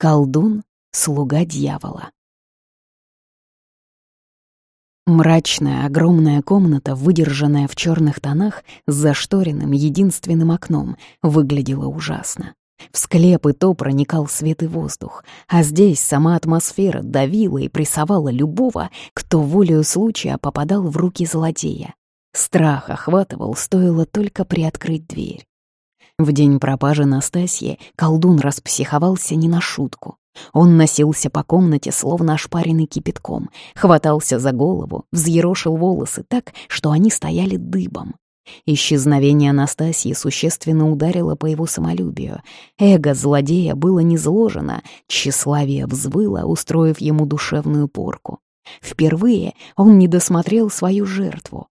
Колдун — слуга дьявола. Мрачная, огромная комната, выдержанная в черных тонах, с зашторенным единственным окном, выглядела ужасно. В склеп и то проникал свет и воздух, а здесь сама атмосфера давила и прессовала любого, кто волею случая попадал в руки злодея. Страх охватывал, стоило только приоткрыть дверь. В день пропажи Настасьи колдун распсиховался не на шутку. Он носился по комнате, словно ошпаренный кипятком, хватался за голову, взъерошил волосы так, что они стояли дыбом. Исчезновение Анастасии существенно ударило по его самолюбию. Эго злодея было низложено, тщеславие взвыло, устроив ему душевную порку. Впервые он не досмотрел свою жертву.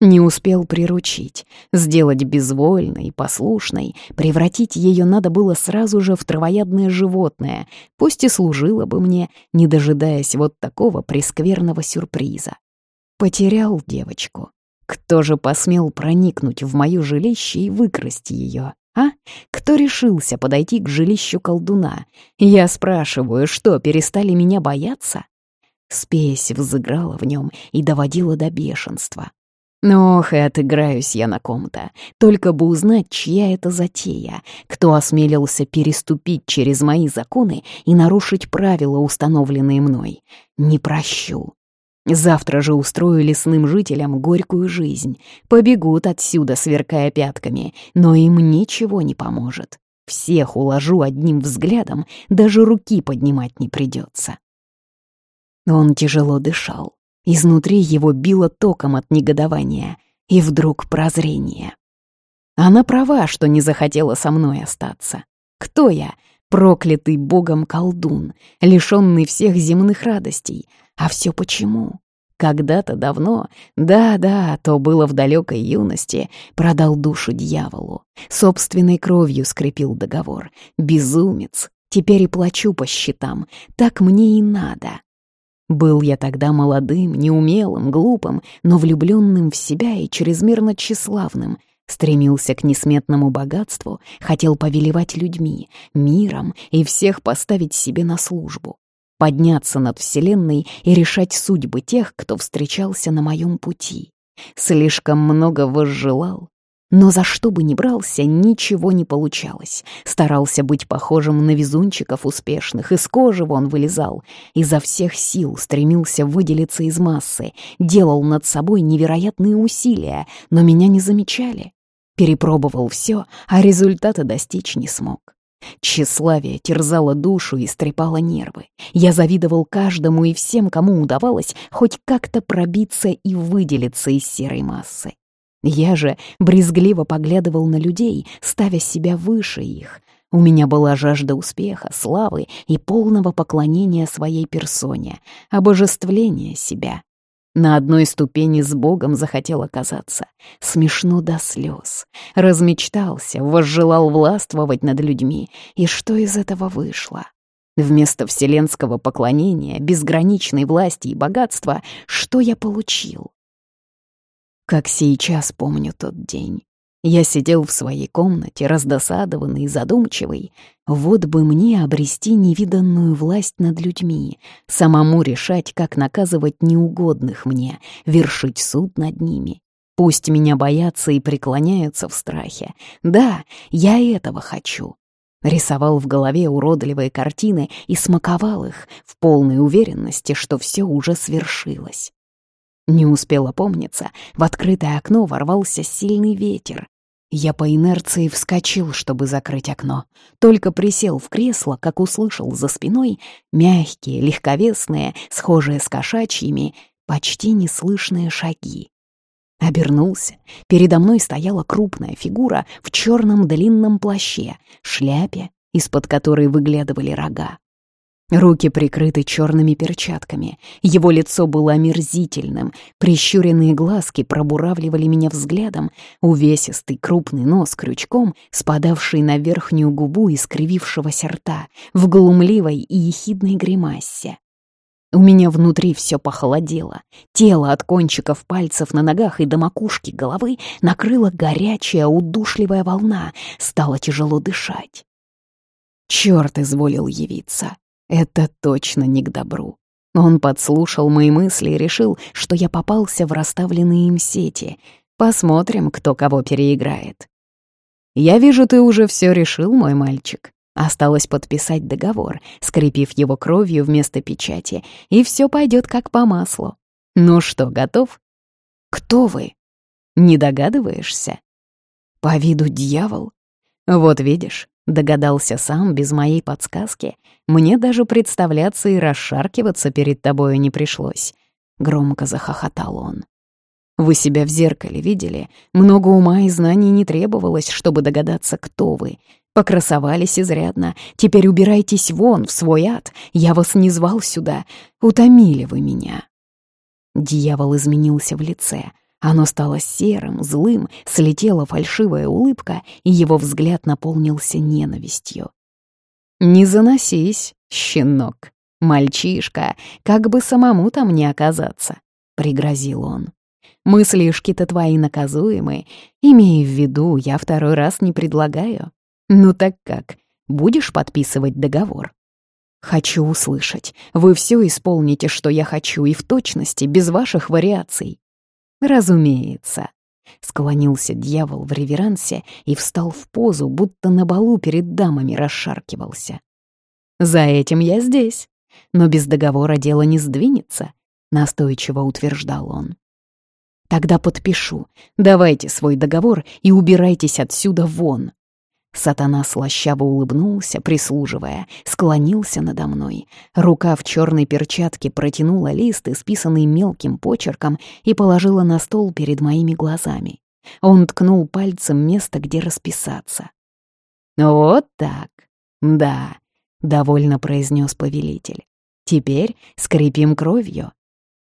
Не успел приручить, сделать безвольной, послушной, превратить ее надо было сразу же в травоядное животное, пусть и служило бы мне, не дожидаясь вот такого прескверного сюрприза. Потерял девочку. Кто же посмел проникнуть в моё жилище и выкрасть ее? А? Кто решился подойти к жилищу колдуна? Я спрашиваю, что, перестали меня бояться? Спесь взыграла в нем и доводила до бешенства. Ох, и отыграюсь я на ком-то. Только бы узнать, чья это затея, кто осмелился переступить через мои законы и нарушить правила, установленные мной. Не прощу. Завтра же устрою лесным жителям горькую жизнь. Побегут отсюда, сверкая пятками, но им ничего не поможет. Всех уложу одним взглядом, даже руки поднимать не придется. Он тяжело дышал. Изнутри его било током от негодования. И вдруг прозрение. Она права, что не захотела со мной остаться. Кто я? Проклятый богом колдун, лишённый всех земных радостей. А все почему? Когда-то давно, да-да, то было в далекой юности, продал душу дьяволу. Собственной кровью скрепил договор. Безумец. Теперь и плачу по счетам. Так мне и надо. Был я тогда молодым, неумелым, глупым, но влюбленным в себя и чрезмерно тщеславным. Стремился к несметному богатству, хотел повелевать людьми, миром и всех поставить себе на службу. Подняться над Вселенной и решать судьбы тех, кто встречался на моем пути. Слишком много возжелал, но за что бы ни брался, ничего не получалось. Старался быть похожим на везунчиков успешных, из кожи вон вылезал. Изо всех сил стремился выделиться из массы, делал над собой невероятные усилия, но меня не замечали. Перепробовал все, а результата достичь не смог. Тщеславие терзало душу и стрепало нервы. Я завидовал каждому и всем, кому удавалось хоть как-то пробиться и выделиться из серой массы. Я же брезгливо поглядывал на людей, ставя себя выше их. У меня была жажда успеха, славы и полного поклонения своей персоне, обожествления себя. На одной ступени с Богом захотел оказаться. Смешно до слез. Размечтался, возжелал властвовать над людьми. И что из этого вышло? Вместо вселенского поклонения, безграничной власти и богатства, что я получил? Как сейчас помню тот день. Я сидел в своей комнате, раздосадованный и задумчивый. Вот бы мне обрести невиданную власть над людьми, самому решать, как наказывать неугодных мне, вершить суд над ними. Пусть меня боятся и преклоняются в страхе. Да, я этого хочу. Рисовал в голове уродливые картины и смаковал их в полной уверенности, что все уже свершилось. Не успела помниться, в открытое окно ворвался сильный ветер. Я по инерции вскочил, чтобы закрыть окно. Только присел в кресло, как услышал за спиной мягкие, легковесные, схожие с кошачьими, почти неслышные шаги. Обернулся. Передо мной стояла крупная фигура в черном длинном плаще, шляпе, из-под которой выглядывали рога. Руки прикрыты черными перчатками. Его лицо было омерзительным. Прищуренные глазки пробуравливали меня взглядом. Увесистый крупный нос крючком, спадавший на верхнюю губу искривившегося рта, в глумливой и ехидной гримасе. У меня внутри все похолодело. Тело от кончиков пальцев на ногах и до макушки головы накрыла горячая удушливая волна. Стало тяжело дышать. Чёрт изволил явиться. Это точно не к добру. Он подслушал мои мысли и решил, что я попался в расставленные им сети. Посмотрим, кто кого переиграет. «Я вижу, ты уже все решил, мой мальчик». Осталось подписать договор, скрепив его кровью вместо печати, и все пойдет как по маслу. Ну что, готов? Кто вы? Не догадываешься? По виду дьявол. Вот видишь, догадался сам без моей подсказки. Мне даже представляться и расшаркиваться перед тобою не пришлось. Громко захохотал он. Вы себя в зеркале видели? Много ума и знаний не требовалось, чтобы догадаться, кто вы. Покрасовались изрядно. Теперь убирайтесь вон, в свой ад. Я вас не звал сюда. Утомили вы меня. Дьявол изменился в лице. Оно стало серым, злым, слетела фальшивая улыбка, и его взгляд наполнился ненавистью. «Не заносись, щенок, мальчишка, как бы самому там не оказаться», — пригрозил он. «Мыслишки-то твои наказуемы. Имей в виду, я второй раз не предлагаю. Ну так как, будешь подписывать договор?» «Хочу услышать. Вы все исполните, что я хочу, и в точности, без ваших вариаций». «Разумеется». Склонился дьявол в реверансе и встал в позу, будто на балу перед дамами расшаркивался. «За этим я здесь. Но без договора дело не сдвинется», — настойчиво утверждал он. «Тогда подпишу. Давайте свой договор и убирайтесь отсюда вон», Сатана слащаво улыбнулся, прислуживая, склонился надо мной. Рука в черной перчатке протянула лист, исписанный мелким почерком, и положила на стол перед моими глазами. Он ткнул пальцем место, где расписаться. «Вот так. Да», — довольно произнес повелитель. «Теперь скрипим кровью».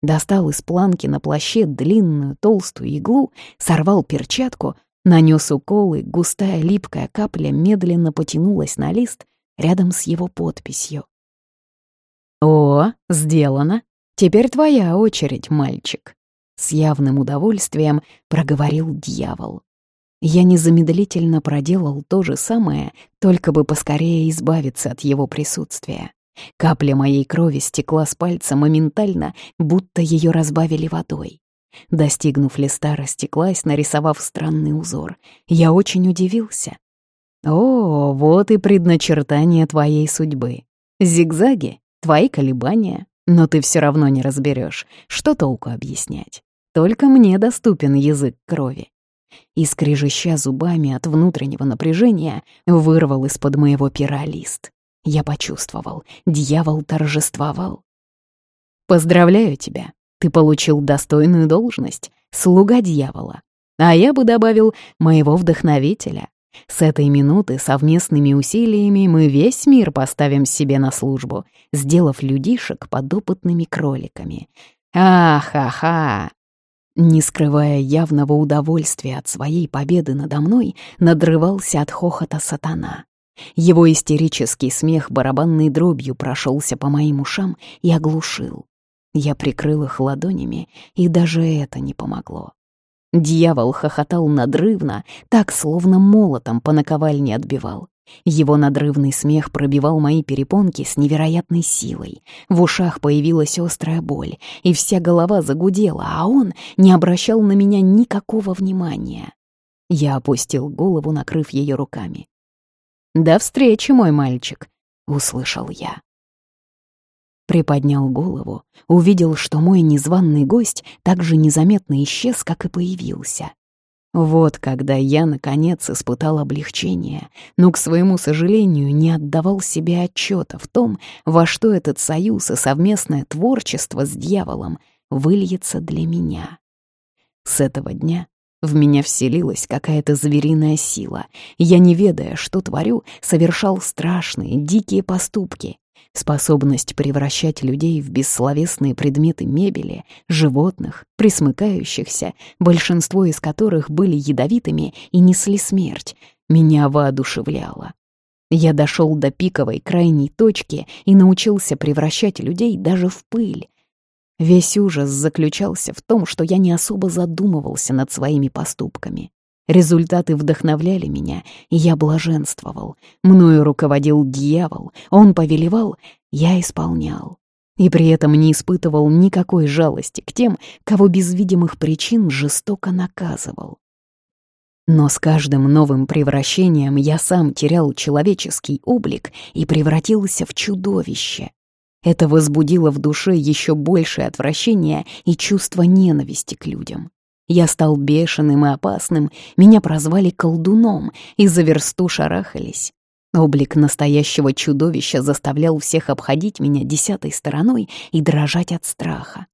Достал из планки на плаще длинную толстую иглу, сорвал перчатку — Нанес укол, и густая липкая капля медленно потянулась на лист рядом с его подписью. «О, сделано! Теперь твоя очередь, мальчик!» С явным удовольствием проговорил дьявол. Я незамедлительно проделал то же самое, только бы поскорее избавиться от его присутствия. Капля моей крови стекла с пальца моментально, будто ее разбавили водой. Достигнув листа, растеклась, нарисовав странный узор. Я очень удивился. «О, вот и предначертание твоей судьбы. Зигзаги, твои колебания, но ты все равно не разберешь, что толку объяснять. Только мне доступен язык крови». И, скрежеща зубами от внутреннего напряжения, вырвал из-под моего пера лист. Я почувствовал, дьявол торжествовал. «Поздравляю тебя, ты получил достойную должность, слуга дьявола. А я бы добавил моего вдохновителя. С этой минуты совместными усилиями мы весь мир поставим себе на службу, сделав людишек подопытными кроликами. Ах-ха-ха! Не скрывая явного удовольствия от своей победы надо мной, надрывался от хохота сатана. Его истерический смех барабанной дробью прошелся по моим ушам и оглушил. Я прикрыл их ладонями, и даже это не помогло. Дьявол хохотал надрывно, так, словно молотом по наковальне отбивал. Его надрывный смех пробивал мои перепонки с невероятной силой. В ушах появилась острая боль, и вся голова загудела, а он не обращал на меня никакого внимания. Я опустил голову, накрыв ее руками. «До встречи, мой мальчик!» — услышал я. Приподнял голову, увидел, что мой незваный гость так же незаметно исчез, как и появился. Вот когда я, наконец, испытал облегчение, но, к своему сожалению, не отдавал себе отчета в том, во что этот союз и совместное творчество с дьяволом выльется для меня. С этого дня в меня вселилась какая-то звериная сила. Я, не ведая, что творю, совершал страшные, дикие поступки, Способность превращать людей в бессловесные предметы мебели, животных, присмыкающихся, большинство из которых были ядовитыми и несли смерть, меня воодушевляла. Я дошел до пиковой крайней точки и научился превращать людей даже в пыль. Весь ужас заключался в том, что я не особо задумывался над своими поступками. Результаты вдохновляли меня, и я блаженствовал. Мною руководил дьявол, он повелевал, я исполнял. И при этом не испытывал никакой жалости к тем, кого без видимых причин жестоко наказывал. Но с каждым новым превращением я сам терял человеческий облик и превратился в чудовище. Это возбудило в душе еще большее отвращение и чувство ненависти к людям. Я стал бешеным и опасным, меня прозвали колдуном, и за версту шарахались. Облик настоящего чудовища заставлял всех обходить меня десятой стороной и дрожать от страха.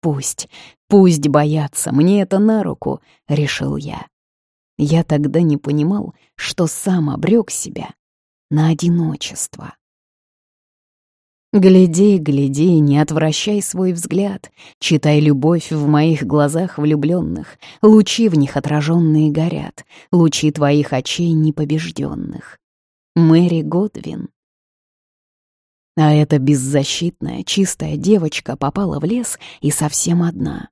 «Пусть, пусть боятся, мне это на руку», — решил я. Я тогда не понимал, что сам обрек себя на одиночество. Гляди, гляди, не отвращай свой взгляд, Читай любовь в моих глазах влюбленных, Лучи в них отраженные горят, Лучи твоих очей непобежденных. Мэри Годвин А эта беззащитная, чистая девочка попала в лес и совсем одна.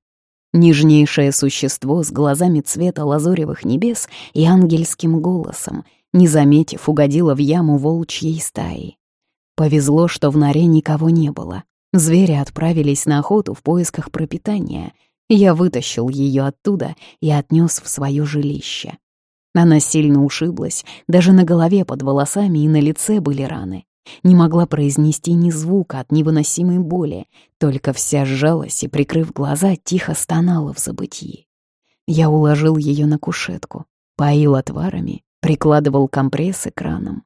Нежнейшее существо с глазами цвета лазоревых небес и ангельским голосом, не заметив, угодила в яму волчьей стаи. Повезло, что в норе никого не было. Звери отправились на охоту в поисках пропитания. Я вытащил ее оттуда и отнес в свое жилище. Она сильно ушиблась, даже на голове под волосами и на лице были раны. Не могла произнести ни звука от невыносимой боли, только вся сжалась и, прикрыв глаза, тихо стонала в забытии. Я уложил ее на кушетку, поил отварами, прикладывал компресс экраном.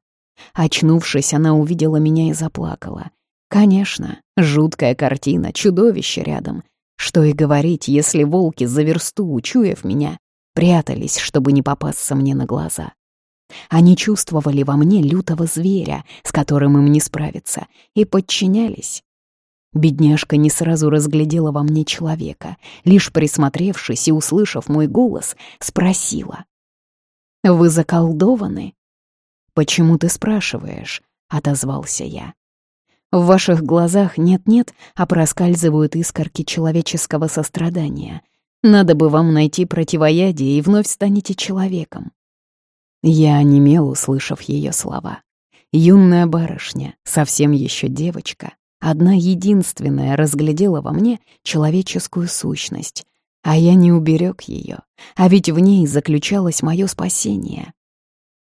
Очнувшись, она увидела меня и заплакала. Конечно, жуткая картина, чудовище рядом. Что и говорить, если волки за версту, учуяв меня, прятались, чтобы не попасться мне на глаза. Они чувствовали во мне лютого зверя, с которым им не справиться, и подчинялись. Бедняжка не сразу разглядела во мне человека, лишь присмотревшись и услышав мой голос, спросила. «Вы заколдованы?» «Почему ты спрашиваешь?» — отозвался я. «В ваших глазах нет-нет, а проскальзывают искорки человеческого сострадания. Надо бы вам найти противоядие, и вновь станете человеком». Я онемел, услышав ее слова. Юная барышня, совсем еще девочка, одна единственная разглядела во мне человеческую сущность, а я не уберег ее, а ведь в ней заключалось мое спасение.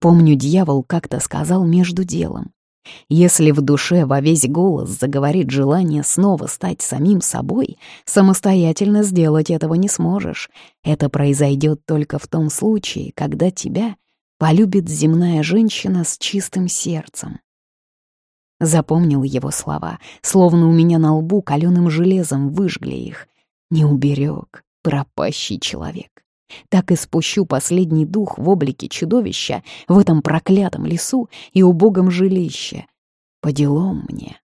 Помню, дьявол как-то сказал между делом. Если в душе во весь голос заговорит желание снова стать самим собой, самостоятельно сделать этого не сможешь. Это произойдет только в том случае, когда тебя полюбит земная женщина с чистым сердцем. Запомнил его слова, словно у меня на лбу каленым железом выжгли их. Не уберег, пропащий человек. Так и спущу последний дух в облике чудовища в этом проклятом лесу и убогом жилище. По делам мне.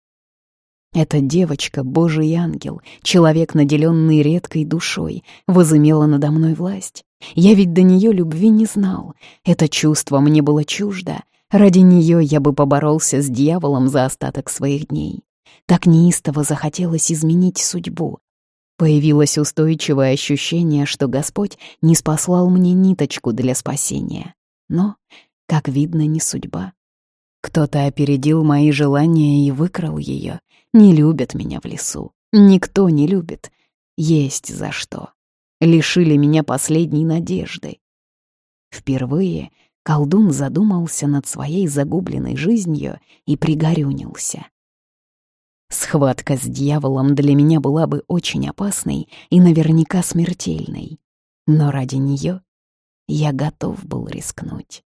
Эта девочка — божий ангел, человек, наделенный редкой душой, возымела надо мной власть. Я ведь до нее любви не знал. Это чувство мне было чуждо. Ради нее я бы поборолся с дьяволом за остаток своих дней. Так неистово захотелось изменить судьбу, Появилось устойчивое ощущение, что Господь не спаслал мне ниточку для спасения. Но, как видно, не судьба. Кто-то опередил мои желания и выкрал ее. Не любят меня в лесу. Никто не любит. Есть за что. Лишили меня последней надежды. Впервые колдун задумался над своей загубленной жизнью и пригорюнился. Схватка с дьяволом для меня была бы очень опасной и наверняка смертельной. Но ради нее я готов был рискнуть.